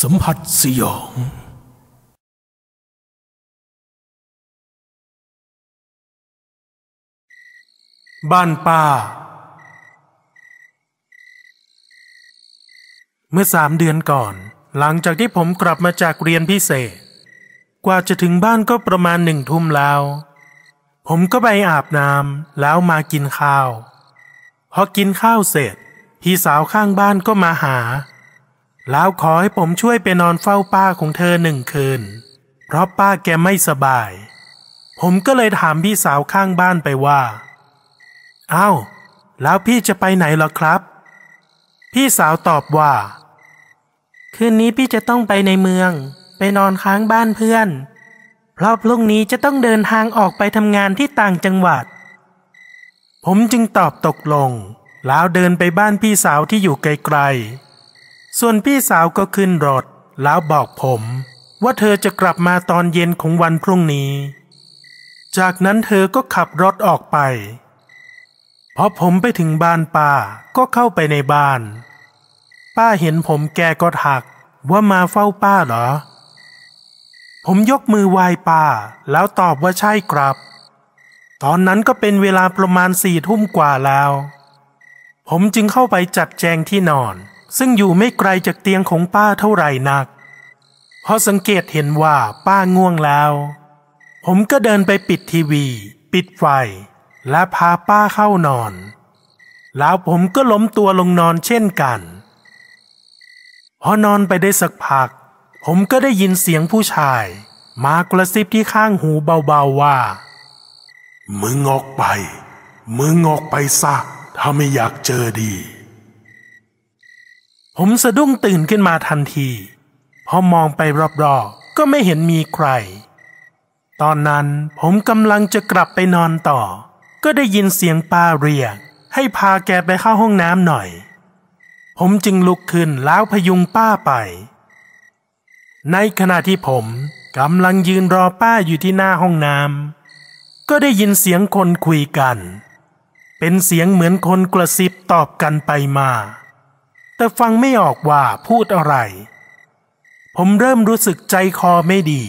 สัมผัสสยอง บ้านป้า เมื่อสามเดือนก่อน หลังจากที่ผมกลับมาจากเรียนพิเศษ กว่าจะถึงบ้านก็ประมาณหนึ่งทุ่มแล้ว ผมก็ไปอาบน้ำแล้วมากินข้าว พอกินข้าวเสร็จ พี่สาวข้างบ้านก็มาหา แล้วขอให้ผมช่วยไปนอนเฝ้าป้าของเธอหนึ่งคืน เพราะป้าแกไม่สบาย ผมก็เลยถามพี่สาวข้างบ้านไปว่าอ้าวแล้วพี่จะไปไหนหรอครับ พี่สาวตอบว่า คืนนี้พี่จะต้องไปในเมือง ไปนอนค้างบ้านเพื่อน เพราะพรุ่งนี้จะต้องเดินทางออกไปทำงานที่ต่างจังหวัด ผมจึงตอบตกลง แล้วเดินไปบ้านพี่สาวที่อยู่ไกลๆ ส่วนพี่สาวก็ขึ้นรถแล้วบอกผมว่าเธอจะกลับมาตอนเย็นของวันพรุ่งนี้ จากนั้นเธอก็ขับรถออกไป พอผมไปถึงบ้านป้าก็เข้าไปในบ้าน ป้าเห็นผมแกก็ถักว่ามาเฝ้าป้าเหรอ ผมยกมือไหว้ป้าแล้วตอบว่าใช่ครับ ตอนนั้นก็เป็นเวลาประมาณสี่ทุ่มกว่าแล้ว ผมจึงเข้าไปจัดแจงที่นอน ซึ่งอยู่ไม่ไกลจากเตียงของป้าเท่าไหร่นักพอสังเกตเห็นว่าป้าง่วงแล้ว ผมก็เดินไปปิดทีวี ปิดไฟ และพาป้าเข้านอน แล้วผมก็ล้มตัวลงนอนเช่นกันพอนอนไปได้สักพัก ผมก็ได้ยินเสียงผู้ชาย มากระซิบที่ข้างหูเบาๆว่า มึงออกไป มึงออกไปซะ ถ้าไม่อยากเจอดี ผมสะดุ้งตื่นขึ้นมาทันทีพอมองไปรอบๆก็ไม่เห็นมีใคร ตอนนั้นผมกำลังจะกลับไปนอนต่อ ก็ได้ยินเสียงป้าเรียก ให้พาแกไปเข้าห้องน้ำหน่อย ผมจึงลุกขึ้นแล้วพยุงป้าไป ในขณะที่ผมกำลังยืนรอป้าอยู่ที่หน้าห้องน้ำก็ได้ยินเสียงคนคุยกัน เป็นเสียงเหมือนคนกระซิบตอบกันไปมา แต่ฟังไม่ออกว่าพูดอะไร ผมเริ่มรู้สึกใจคอไม่ดี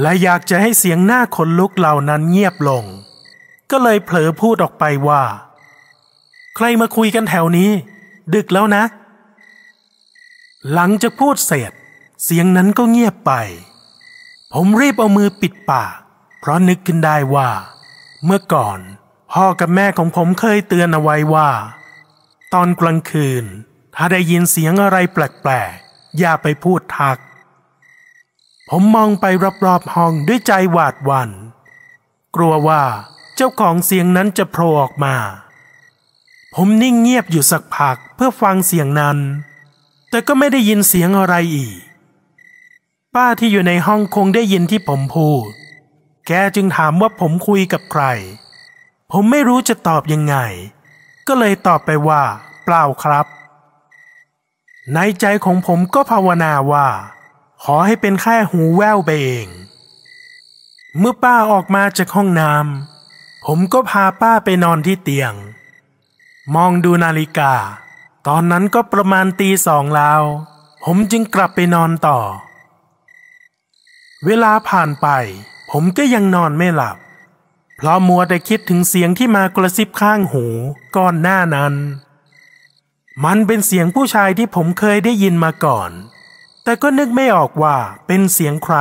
และอยากจะให้เสียงหน้าขนลุกเหล่านั้นเงียบลง ก็เลยเผลอพูดออกไปว่า ใครมาคุยกันแถวนี้ ดึกแล้วนะ หลังจากพูดเสร็จ เสียงนั้นก็เงียบไป ผมรีบเอามือปิดปาก เพราะนึกขึ้นได้ว่า เมื่อก่อน พ่อกับแม่ของผมเคยเตือนเอาไว้ว่า ตอนกลางคืน ถ้าได้ยินเสียงอะไรแปลกๆ อย่าไปพูดทัก ผมมองไปรอบๆห้องด้วยใจหวาดหวัน่น กลัวว่าเจ้าของเสียงนั้นจะโผล่ออกมา ผมนิ่งเงียบอยู่สักพักเพื่อฟังเสียงนั้น แต่ก็ไม่ได้ยินเสียงอะไรอีก ป้าที่อยู่ในห้องคงได้ยินที่ผมพูด แกจึงถามว่าผมคุยกับใคร ผมไม่รู้จะตอบยังไง ก็เลยตอบไปว่า เปล่าครับ ในใจของผมก็ภาวนาว่า ขอให้เป็นแค่หูแว่วไปเอง เมื่อป้าออกมาจากห้องน้ำผมก็พาป้าไปนอนที่เตียง มองดูนาฬิกา ตอนนั้นก็ประมาณตีสองแล้ว ผมจึงกลับไปนอนต่อ เวลาผ่านไป ผมก็ยังนอนไม่หลับ เพราะมัวแต่คิดถึงเสียงที่มากระซิบข้างหูก่อนหน้านั้น มันเป็นเสียงผู้ชายที่ผมเคยได้ยินมาก่อน แต่ก็นึกไม่ออกว่าเป็นเสียงใคร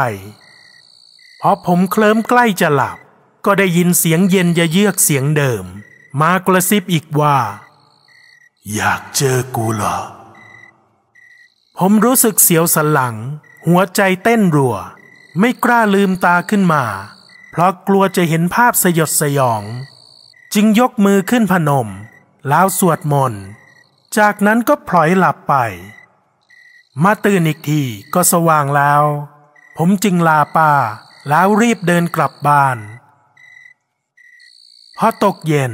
พอผมเคลิ้มใกล้จะหลับ ก็ได้ยินเสียงเย็นยะเยือกเสียงเดิม มากระซิบอีกว่า อยากเจอกูเหรอ ผมรู้สึกเสียวสันหลัง หัวใจเต้นรัว ไม่กล้าลืมตาขึ้นมา เพราะกลัวจะเห็นภาพสยดสยอง จึงยกมือขึ้นพนม แล้วสวดมนต์ จากนั้นก็พลอยหลับไป มาตื่นอีกทีก็สว่างแล้ว ผมจึงลาป้าแล้วรีบเดินกลับบ้าน พอตกเย็น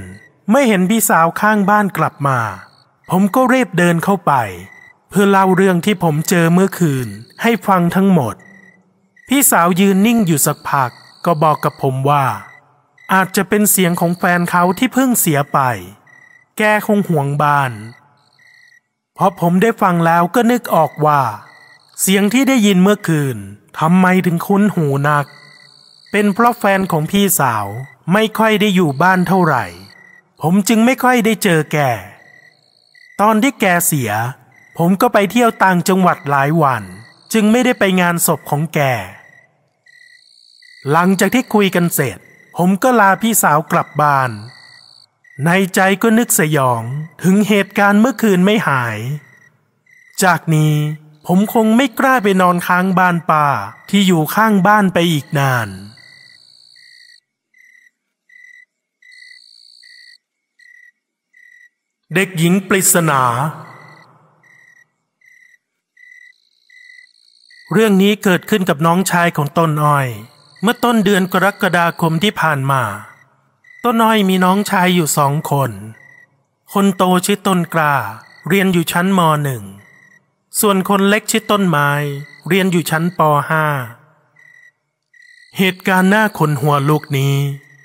ไม่เห็นพี่สาวข้างบ้านกลับมา ผมก็รีบเดินเข้าไป เพื่อเล่าเรื่องที่ผมเจอเมื่อคืนให้ฟังทั้งหมด พี่สาวยืนนิ่งอยู่สักพักก็บอกกับผมว่า อาจจะเป็นเสียงของแฟนเขาที่เพิ่งเสียไป แกคงห่วงบ้าน พอผมได้ฟังแล้วก็นึกออกว่า เสียงที่ได้ยินเมื่อคืนทำไมถึงคุ้นหูนัก เป็นเพราะแฟนของพี่สาวไม่ค่อยได้อยู่บ้านเท่าไหร่ ผมจึงไม่ค่อยได้เจอแก ตอนที่แกเสีย ผมก็ไปเที่ยวต่างจังหวัดหลายวัน จึงไม่ได้ไปงานศพของแก หลังจากที่คุยกันเสร็จ ผมก็ลาพี่สาวกลับบ้าน ในใจก็นึกสยองถึงเหตุการณ์เมื่อคืนไม่หาย จากนี้ผมคงไม่กล้าไปนอนค้างบ้านป่าที่อยู่ข้างบ้านไปอีกนาน เด็กหญิงปริศนา เรื่องนี้เกิดขึ้นกับน้องชายของต้นอ้อย เมื่อต้นเดือนกรกฎาคมที่ผ่านมา ต้นอ้อยมีน้องชายอยู่สองคน คนโตชื่อต้นกล้า เรียนอยู่ชั้นมหนึ่ง ส่วนคนเล็กชื่อต้นไม้ เรียนอยู่ชั้นปห้าเหตุการณ์หน้าขนหัวลูกนี้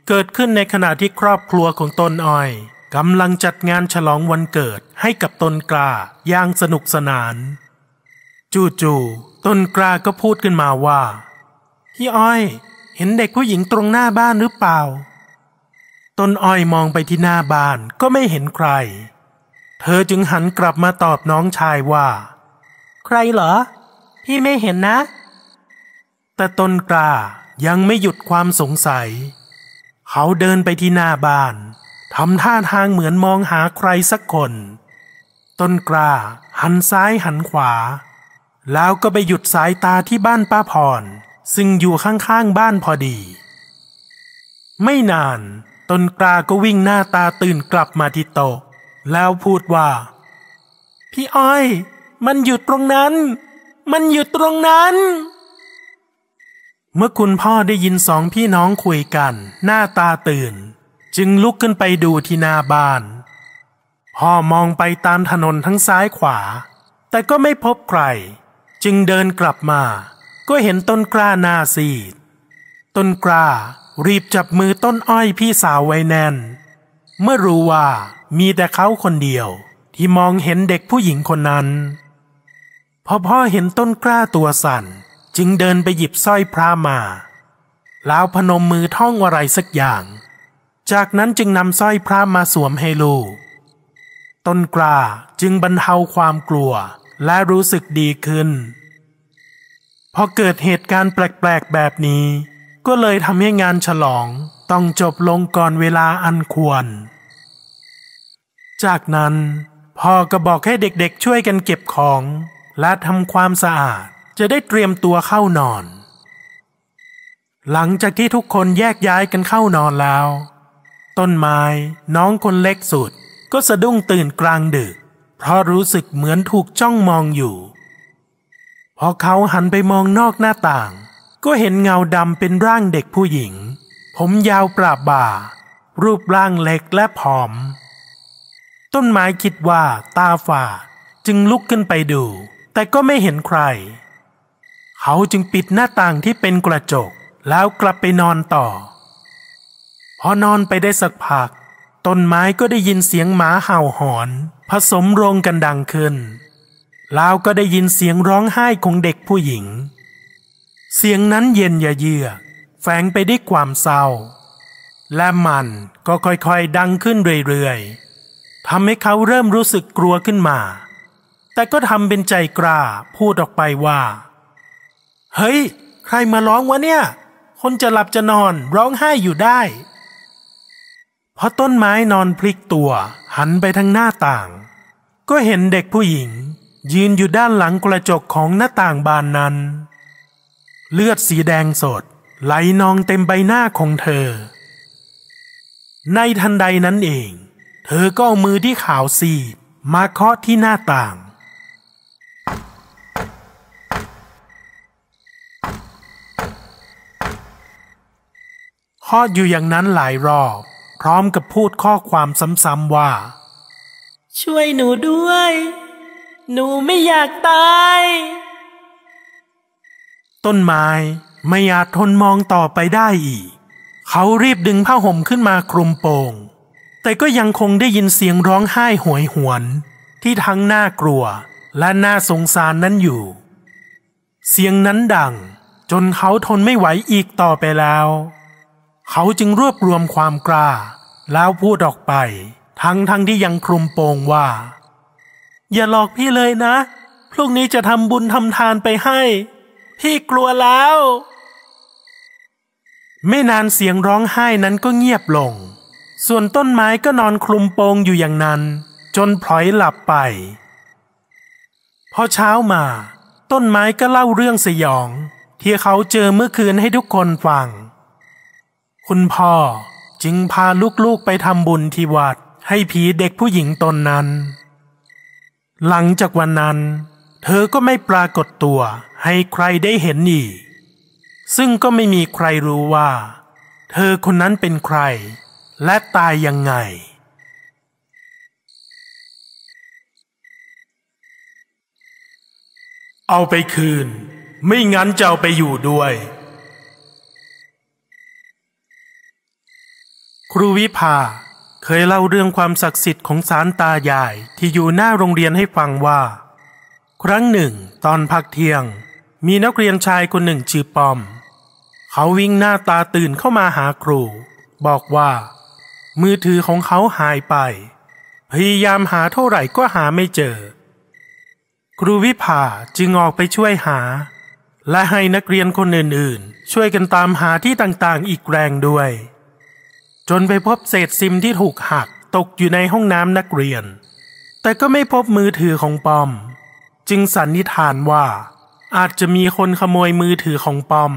เกิดขึ้นในขณะที่ครอบครัวของต้นอ้อยกำลังจัดงานฉลองวันเกิดให้กับต้นกล้าอย่างสนุกสนาน จู่ๆต้นกล้าก็พูดขึ้นมาว่า พี่อ้อย เห็นเด็กผู้หญิงตรงหน้าบ้านหรือเปล่า ต้นอ้อยมองไปที่หน้าบ้านก็ไม่เห็นใคร เธอจึงหันกลับมาตอบน้องชายว่า ใครเหรอ พี่ไม่เห็นนะ แต่ต้นกล้ายังไม่หยุดความสงสัย เขาเดินไปที่หน้าบ้านทำท่าทางเหมือนมองหาใครสักคน ต้นกล้าหันซ้ายหันขวา แล้วก็ไปหยุดสายตาที่บ้านป้าพร ซึ่งอยู่ข้างๆบ้านพอดี ไม่นาน ต้นกล้าก็วิ่งหน้าตาตื่นกลับมาที่โต๊ะแล้วพูดว่า พี่อ้อย มันอยู่ตรงนั้น มันอยู่ตรงนั้น เมื่อคุณพ่อได้ยินสองพี่น้องคุยกัน หน้าตาตื่น จึงลุกขึ้นไปดูที่หน้าบ้าน พ่อมองไปตามถนนทั้งซ้ายขวา แต่ก็ไม่พบใคร จึงเดินกลับมา ก็เห็นต้นกล้าหน้าซีด ต้นกล้า รีบจับมือต้นอ้อยพี่สาวไว้แน่น เมื่อรู้ว่ามีแต่เขาคนเดียว ที่มองเห็นเด็กผู้หญิงคนนั้นพอพ่อเห็นต้นกล้าตัวสั่น จึงเดินไปหยิบสร้อยพระมา แล้วพนมมือท่องอะไรสักอย่าง จากนั้นจึงนำสร้อยพระมาสวมให้ลูก ต้นกล้าจึงบรรเทาความกลัวและรู้สึกดีขึ้นพอเกิดเหตุการณ์แปลกๆแบบนี้ ก็เลยทำให้งานฉลองต้องจบลงก่อนเวลาอันควร จากนั้นพ่อก็บอกให้เด็กๆช่วยกันเก็บของ และทำความสะอาดจะได้เตรียมตัวเข้านอน หลังจากที่ทุกคนแยกย้ายกันเข้านอนแล้ว ต้นไม้น้องคนเล็กสุด ก็สะดุ้งตื่นกลางดึก เพราะรู้สึกเหมือนถูกจ้องมองอยู่ พอเขาหันไปมองนอกหน้าต่าง ก็เห็นเงาดำเป็นร่างเด็กผู้หญิง ผมยาวปราบบ่า รูปร่างเล็กและผอม ต้นไม้คิดว่าตาฝาดจึงลุกขึ้นไปดู แต่ก็ไม่เห็นใคร เขาจึงปิดหน้าต่างที่เป็นกระจกแล้วกลับไปนอนต่อ พอนอนไปได้สักพัก ต้นไม้ก็ได้ยินเสียงหมาเห่าหอน ผสมโรงกันดังขึ้น แล้วก็ได้ยินเสียงร้องไห้ของเด็กผู้หญิง เสียงนั้นเย็นยะเยือกแฝงไปด้วยความเศร้า และมันก็ค่อยๆดังขึ้นเรื่อยๆทำให้เขาเริ่มรู้สึกกลัวขึ้นมา แต่ก็ทำเป็นใจกล้าพูดออกไปว่า เฮ้ย ใครมาร้องวะเนี่ย คนจะหลับจะนอนร้องไห้อยู่ได้พอต้นไม้นอนพลิกตัว หันไปทางหน้าต่าง ก็เห็นเด็กผู้หญิง ยืนอยู่ด้านหลังกระจกของหน้าต่างบานนั้น เลือดสีแดงสด ไหลนองเต็มใบหน้าของเธอ ในทันใดนั้นเอง เธอก็เอามือที่ขาวซีดมาเคาะที่หน้าต่างเคาะอยู่อย่างนั้นหลายรอบ พร้อมกับพูดข้อความซ้ำๆว่า ช่วยหนูด้วย หนูไม่อยากตาย ต้นไม้ไม่อาจทนมองต่อไปได้อีก เขารีบดึงผ้าห่มขึ้นมาคลุมโปง แต่ก็ยังคงได้ยินเสียงร้องไห้หวยหวน ที่ทั้งน่ากลัวและน่าสงสารนั้นอยู่ เสียงนั้นดังจนเขาทนไม่ไหวอีกต่อไปแล้ว เขาจึงรวบรวมความกล้า แล้วพูดออกไป ทั้งทั้งที่ยังคลุมโปงว่า อย่าหลอกพี่เลยนะ พรุ่งนี้จะทำบุญทำทานไปให้ พี่กลัวแล้ว ไม่นานเสียงร้องไห้นั้นก็เงียบลง ส่วนต้นไม้ก็นอนคลุมโปงอยู่อย่างนั้น จนพลอยหลับไป พอเช้ามา ต้นไม้ก็เล่าเรื่องสยอง ที่เขาเจอเมื่อคืนให้ทุกคนฟัง คุณพ่อจึงพาลูกๆไปทำบุญที่วัดให้ผีเด็กผู้หญิงตนนั้น หลังจากวันนั้น เธอก็ไม่ปรากฏตัวให้ใครได้เห็นอีก ซึ่งก็ไม่มีใครรู้ว่า เธอคนนั้นเป็นใคร และตายยังไง เอาไปคืน ไม่งั้นจะเอาไปอยู่ด้วย ครูวิภาเคยเล่าเรื่องความศักดิ์สิทธิ์ของสารตายายที่อยู่หน้าโรงเรียนให้ฟังว่า ครั้งหนึ่ง ตอนพักเที่ยง มีนักเรียนชายคนหนึ่งชื่อปอม เขาวิ่งหน้าตาตื่นเข้ามาหาครู บอกว่า มือถือของเขาหายไป พยายามหาเท่าไหร่ก็หาไม่เจอ ครูวิภาจึงออกไปช่วยหา และให้นักเรียนคนอื่นๆ ช่วยกันตามหาที่ต่างๆ อีกแรงด้วย จนไปพบเศษซิมที่ถูกหักตกอยู่ในห้องน้ำนักเรียน แต่ก็ไม่พบมือถือของปอม จึงสันนิษฐานว่า อาจจะมีคนขโมยมือถือของปอม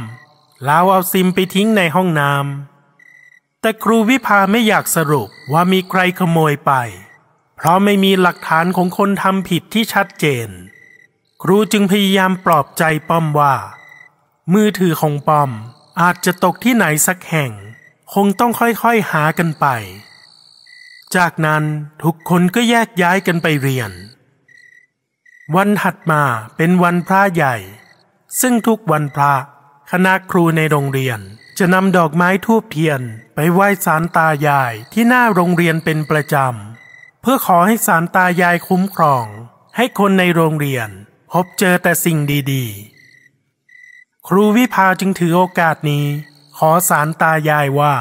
แล้วเอาซิมไปทิ้งในห้องน้ำแต่ครูวิภาไม่อยากสรุปว่ามีใครขโมยไป เพราะไม่มีหลักฐานของคนทำผิดที่ชัดเจน ครูจึงพยายามปลอบใจป้อมว่า มือถือของปอมอาจจะตกที่ไหนสักแห่ง คงต้องค่อยๆหากันไป จากนั้นทุกคนก็แยกย้ายกันไปเรียน วันถัดมาเป็นวันพระใหญ่ ซึ่งทุกวันพระคณะครูในโรงเรียนจะนำดอกไม้ทูบเทียนไปไหว้สารตายายที่หน้าโรงเรียนเป็นประจำ เพื่อขอให้สารตายายคุ้มครอง ให้คนในโรงเรียนพบเจอแต่สิ่งดีๆ ครูวิภาจึงถือโอกาสนี้ ขอสารตายายว่า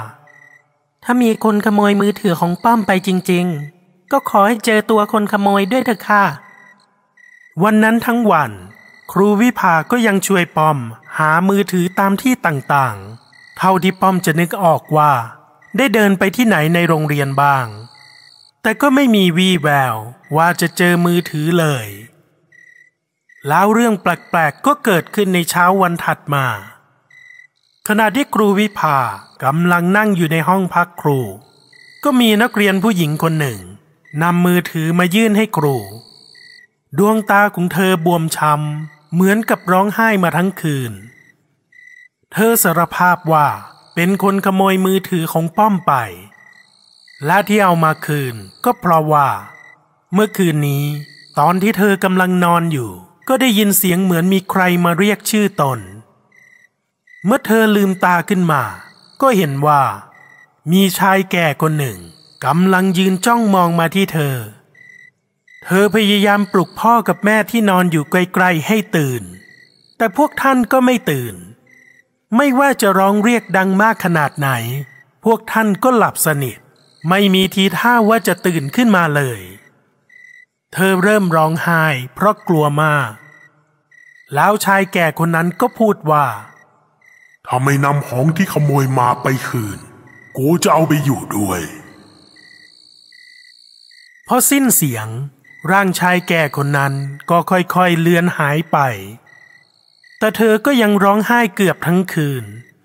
ถ้ามีคนขโมยมือถือของป้อมไปจริง ๆ ก็ขอให้เจอตัวคนขโมยด้วยเถอะค่ะ วันนั้นทั้งวัน ครูวิภาก็ยังช่วยป้อม หามือถือตามที่ต่างๆ เท่าที่ป้อมจะนึกออกว่า ได้เดินไปที่ไหนในโรงเรียนบ้าง แต่ก็ไม่มีวี่แววว่าจะเจอมือถือเลย แล้วเรื่องแปลกๆก็เกิดขึ้นในเช้าวันถัดมา ขณะที่ครูวิภากำลังนั่งอยู่ในห้องพักครู ก็มีนักเรียนผู้หญิงคนหนึ่งนำมือถือมายื่นให้ครู ดวงตาของเธอบวมช้ำเหมือนกับร้องไห้มาทั้งคืน เธอสารภาพว่าเป็นคนขโมยมือถือของป้อมไป และที่เอามาคืนก็เพราะว่า เมื่อคืนนี้ ตอนที่เธอกำลังนอนอยู่ ก็ได้ยินเสียงเหมือนมีใครมาเรียกชื่อตน เมื่อเธอลืมตาขึ้นมา ก็เห็นว่า มีชายแก่คนหนึ่งกำลังยืนจ้องมองมาที่เธอ เธอพยายามปลุกพ่อกับแม่ที่นอนอยู่ไกลๆให้ตื่น แต่พวกท่านก็ไม่ตื่น ไม่ว่าจะร้องเรียกดังมากขนาดไหน พวกท่านก็หลับสนิท ไม่มีทีท่าว่าจะตื่นขึ้นมาเลย เธอเริ่มร้องไห้เพราะกลัวมาก แล้วชายแก่คนนั้นก็พูดว่า ถ้าไม่นำของที่ขโมยมาไปคืน กูจะเอาไปอยู่ด้วย พอสิ้นเสียง ร่างชายแก่คนนั้นก็ค่อยๆเลือนหายไป แต่เธอก็ยังร้องไห้เกือบทั้งคืน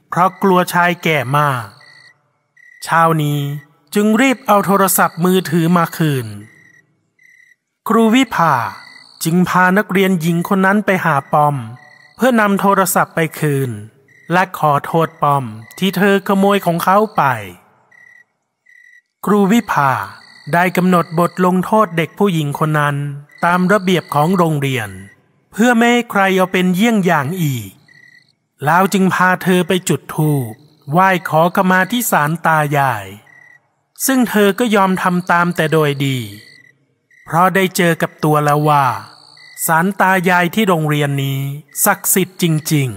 เพราะกลัวชายแก่มาก เช้านี้จึงรีบเอาโทรศัพท์มือถือมาคืน ครูวิภาจึงพานักเรียนหญิงคนนั้นไปหาปอม เพื่อนำโทรศัพท์ไปคืน และขอโทษปอมที่เธอขโมยของเขาไป ครูวิภา ได้กำหนดบทลงโทษเด็กผู้หญิงคนนั้นตามระเบียบของโรงเรียน เพื่อไม่ให้ใครเอาเป็นเยี่ยงอย่างอีก แล้วจึงพาเธอไปจุดธูปไหว้ขอขมาที่ศาลตายาย ซึ่งเธอก็ยอมทำตามแต่โดยดี เพราะได้เจอกับตัวแล้วว่าสารตายายที่โรงเรียนนี้ศักดิ์สิทธิ์จริง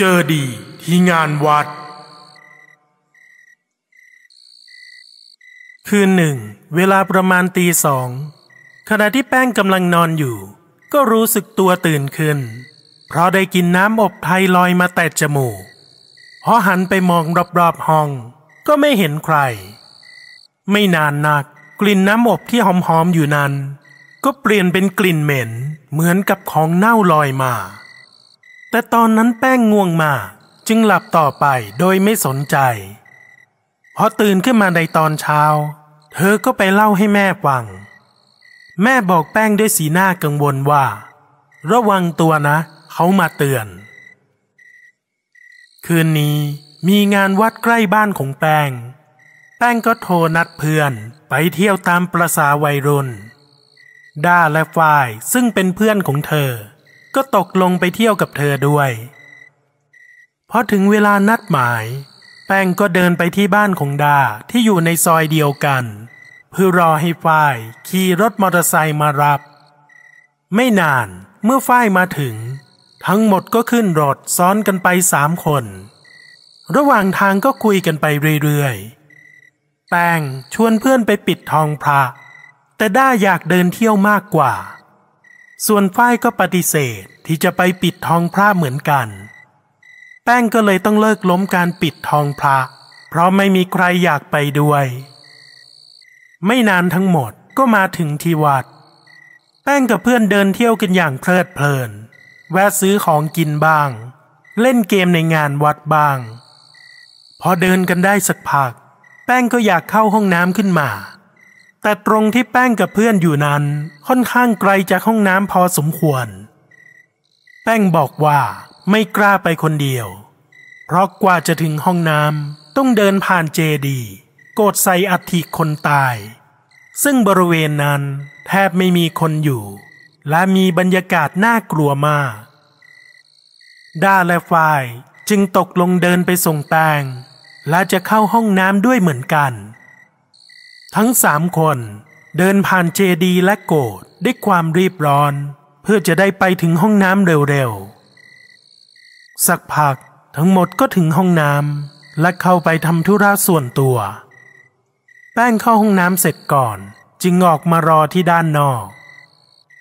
เจอดีที่งานวัด คืนหนึ่ง เวลาประมาณตีสอง ขณะที่แป้งกำลังนอนอยู่ ก็รู้สึกตัวตื่นขึ้น เพราะได้กินน้ำอบไทยลอยมาแต่จมูกพอหันไปมองรอบๆห้อง ก็ไม่เห็นใคร ไม่นานนักกลิ่นน้ำอบที่หอมๆอยู่นั้น ก็เปลี่ยนเป็นกลิ่นเหม็น เหมือนกับของเน่าลอยมา แต่ตอนนั้นแป้งง่วงมากจึงหลับต่อไปโดยไม่สนใจ พอตื่นขึ้นมาในตอนเช้า เธอก็ไปเล่าให้แม่ฟัง แม่บอกแป้งด้วยสีหน้ากังวลว่า ระวังตัวนะ เขามาเตือน คืนนี้มีงานวัดใกล้บ้านของแป้ง แป้งก็โทรนัดเพื่อนไปเที่ยวตามประสาวัยรุ่น ด้าและฝ้ายซึ่งเป็นเพื่อนของเธอ ก็ตกลงไปเที่ยวกับเธอด้วยพอถึงเวลานัดหมาย แป้งก็เดินไปที่บ้านของดาที่อยู่ในซอยเดียวกัน เพื่อรอให้ฝ้ายขี่รถมอเตอร์ไซค์มารับ ไม่นานเมื่อฝ้ายมาถึง ทั้งหมดก็ขึ้นรถซ้อนกันไปสามคน ระหว่างทางก็คุยกันไปเรื่อยๆ แป้งชวนเพื่อนไปปิดทองพระ แต่ด้าอยากเดินเที่ยวมากกว่า ส่วนฝ้ายก็ปฏิเสธที่จะไปปิดทองพระเหมือนกัน แป้งก็เลยต้องเลิกล้มการปิดทองพระ เพราะไม่มีใครอยากไปด้วย ไม่นานทั้งหมดก็มาถึงที่วัด แป้งกับเพื่อนเดินเที่ยวกันอย่างเพลิดเพลิน แวะซื้อของกินบ้าง เล่นเกมในงานวัดบ้าง พอเดินกันได้สักพัก แป้งก็อยากเข้าห้องน้ำขึ้นมา แต่ตรงที่แป้งกับเพื่อนอยู่นั้นค่อนข้างไกลจากห้องน้ำพอสมควร แป้งบอกว่าไม่กล้าไปคนเดียว เพราะกว่าจะถึงห้องน้ำต้องเดินผ่านเจดีโกดใส่อัฐิคนตาย ซึ่งบริเวณนั้นแทบไม่มีคนอยู่ และมีบรรยากาศน่ากลัวมากด้าและฝ้ายจึงตกลงเดินไปส่งแตงและจะเข้าห้องน้ำด้วยเหมือนกัน ทั้งสามคนเดินผ่านเจดีและโกดด้วยความรีบร้อน เพื่อจะได้ไปถึงห้องน้ำเร็วๆ สักพักทั้งหมดก็ถึงห้องน้ำและเข้าไปทำธุระส่วนตัว แป้งเข้าห้องน้ำเสร็จก่อนจึงออกมารอที่ด้านนอก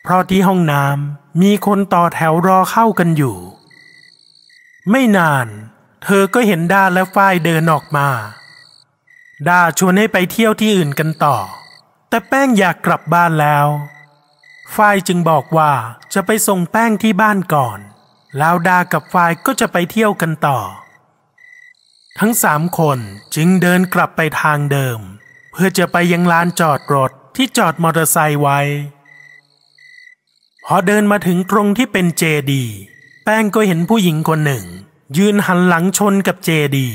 เพราะที่ห้องน้ำมีคนต่อแถวรอเข้ากันอยู่ ไม่นาน เธอก็เห็นด้าและฝ้ายเดินออกมา ดาชวนให้ไปเที่ยวที่อื่นกันต่อ แต่แป้งอยากกลับบ้านแล้ว ฝ้ายจึงบอกว่าจะไปส่งแป้งที่บ้านก่อน แล้วดากับฝ้ายก็จะไปเที่ยวกันต่อ ทั้งสามคนจึงเดินกลับไปทางเดิม เพื่อจะไปยังลานจอดรถที่จอดมอเตอร์ไซค์ไว้ พอเดินมาถึงตรงที่เป็นเจดี แป้งก็เห็นผู้หญิงคนหนึ่ง ยืนหันหลังชนกับเจดี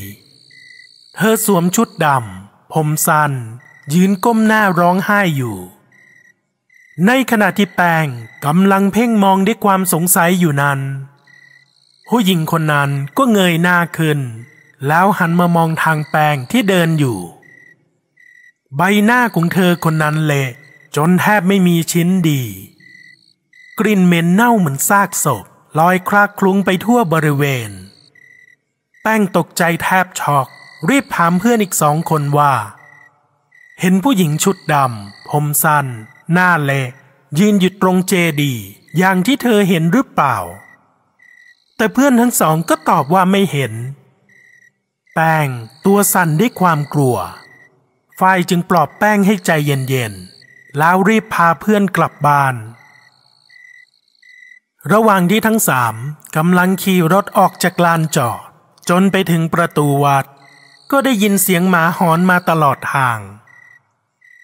เธอสวมชุดดำ ผมสั้น ยืนก้มหน้าร้องไห้อยู่ ในขณะที่แป้งกำลังเพ่งมองด้วยความสงสัยอยู่นั้น ผู้หญิงคนนั้นก็เงยหน้าขึ้น แล้วหันมามองทางแป้งที่เดินอยู่ ใบหน้าของเธอคนนั้นเละจนแทบไม่มีชิ้นดี กลิ่นเหม็นเน่าเหมือนซากศพลอยคลาคลุ้งไปทั่วบริเวณ แป้งตกใจแทบช็อก รีบถามเพื่อนอีกสองคนว่า เห็นผู้หญิงชุดดำผมสั้น หน้าเละยืนอยู่ตรงเจดี อย่างที่เธอเห็นหรือเปล่า แต่เพื่อนทั้งสองก็ตอบว่าไม่เห็น แป้งตัวสั่นด้วยความกลัวฝ้ายจึงปลอบแป้งให้ใจเย็นๆ แล้วรีบพาเพื่อนกลับบ้าน ระหว่างที่ทั้งสามกำลังขี่รถออกจากลานจอด จนไปถึงประตูวัด ก็ได้ยินเสียงหมาหอนมาตลอดทาง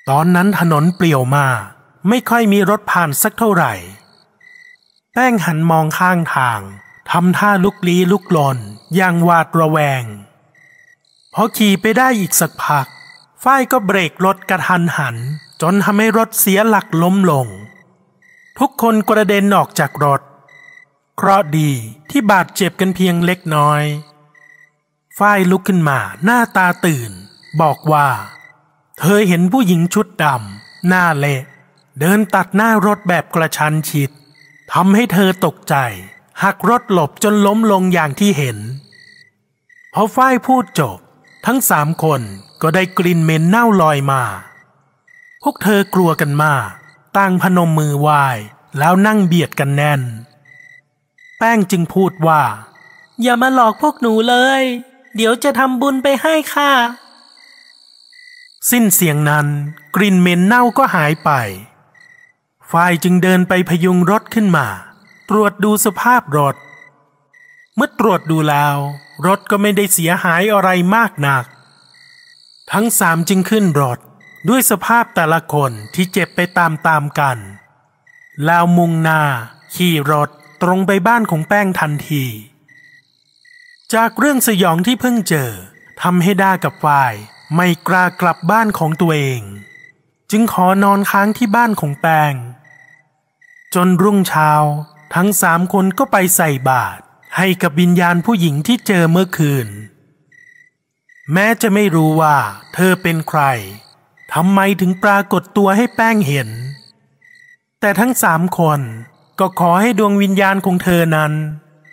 ตอนนั้นถนนเปลี่ยวมาก ไม่ค่อยมีรถผ่านสักเท่าไหร่ แป้งหันมองข้างทางทำท่าลุกลี้ลุกลนอย่างหวาดระแวง พอขี่ไปได้อีกสักพัก ฝ้ายก็เบรกรถกระทันหัน จนทำให้รถเสียหลักล้มลง ทุกคนกระเด็นออกจากรถ เคราะดีที่บาดเจ็บกันเพียงเล็กน้อย ฝ้ายลุกขึ้นมาหน้าตาตื่น บอกว่า เธอเห็นผู้หญิงชุดดำหน้าเละเดินตัดหน้ารถแบบกระชันชิดทำให้เธอตกใจ หักรถหลบจนล้มลงอย่างที่เห็นพอฝ้ายพูดจบ ทั้งสามคนก็ได้กลิ่นเหม็นเน่าลอยมา พวกเธอกลัวกันมากต่างพนมมือไหว้แล้วนั่งเบียดกันแน่น แป้งจึงพูดว่า อย่ามาหลอกพวกหนูเลย เดี๋ยวจะทำบุญไปให้ค่ะ สิ้นเสียงนั้น กลิ่นเหม็นเน่าก็หายไป ฝ่ายจึงเดินไปพยุงรถขึ้นมา ตรวจดูสภาพรถ เมื่อตรวจดูแล้ว รถก็ไม่ได้เสียหายอะไรมากนัก ทั้งสามจึงขึ้นรถด้วยสภาพแต่ละคนที่เจ็บไปตามๆกัน แล้วมุ่งหน้าขี่รถตรงไปบ้านของแป้งทันที จากเรื่องสยองที่เพิ่งเจอทำให้ด้ากับฝ่าย ไม่กล้ากลับบ้านของตัวเอง จึงขอนอนค้างที่บ้านของแป้งจนรุ่งเช้า ทั้งสามคนก็ไปใส่บาตรให้กับวิญญาณผู้หญิงที่เจอเมื่อคืน แม้จะไม่รู้ว่าเธอเป็นใครทำไมถึงปรากฏตัวให้แป้งเห็น แต่ทั้งสามคนก็ขอให้ดวงวิญญาณของเธอนั้น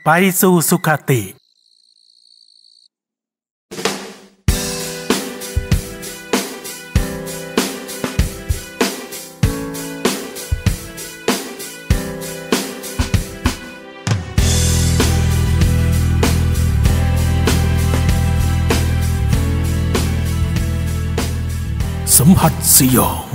ไปสู่สุขติ สัมผัสสยอง